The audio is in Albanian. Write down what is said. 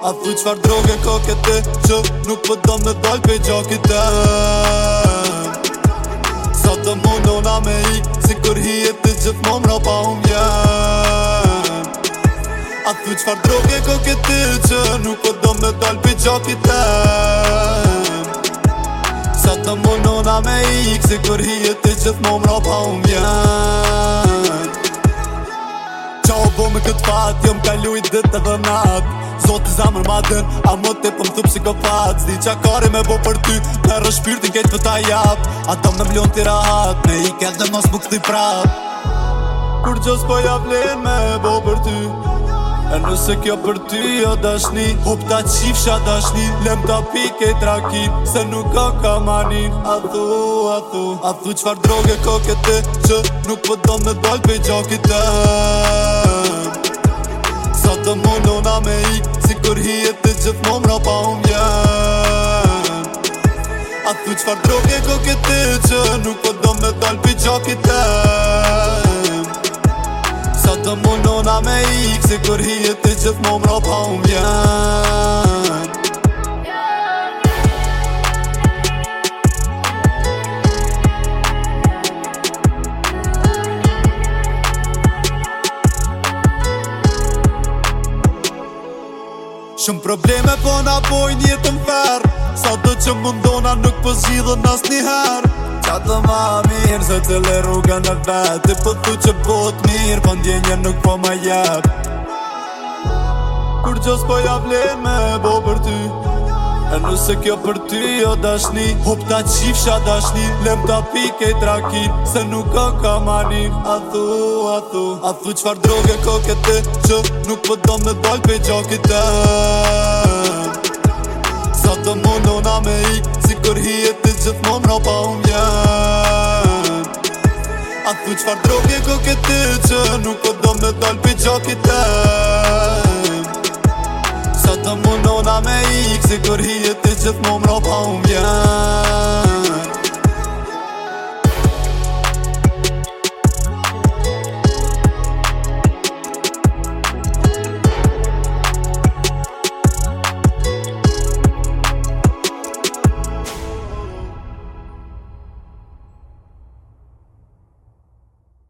A thuj qfar droge ka kete Që nuk po do me dal pe gjaki te Sa të mundona me i Si kur hi e pës gjith mom ra pa hum jem A thuj qfar droge ka kete Që nuk po do me dal pe gjaki te Sa të mundona me i Si kur hi e pës gjith mom ra pa me jem Këtë fatë jëmë kaluj dhëtë dhe natë zamër ma dën A më të pëmë thupë si këfat Zdi qa kare me bo për ty Në rëshpyrë të këtë pëta jap A tam në mlion të rahat Me i këtë dhe mos më i prap Kur gjësë po jap lehen me bo për ty E nëse kjo për ty jo dashni Hup ta qifësha dashni Lem ta pike i trakin Se nuk ka ka manin A thu, a thu A thu qfar droge këtë, Që nuk pëtë po do me dojt pëj gjokite të nuk me qfar droge ko këtë që Nuk po do me dal për qakit të Sa të mundona me ikë Se kër hi e të gjithë më më rapa unë shumë probleme po na bojnë jetën ferë Sa të që mundona nuk po zhjidhën as herë Qa të ma mirë se të le rruga në vetë Po të që botë mirë po ndjenje nuk po ma jetë Kur gjës po ja vlen me bo për ty E nëse kjo për ty jo dashni Hup ta qifsha dashni Lem ta pike i drakin Se nuk ka ka manin A thu, a thu A thu qfar droge ko kete Që nuk po do me dal pe gjokit e Sa të mundo na me i Si kur hi e ti gjith mom pa unë jen A thu qfar droge ko kete Që nuk po do me dal pe gjokit e Si kër hi e ti që t'mo mra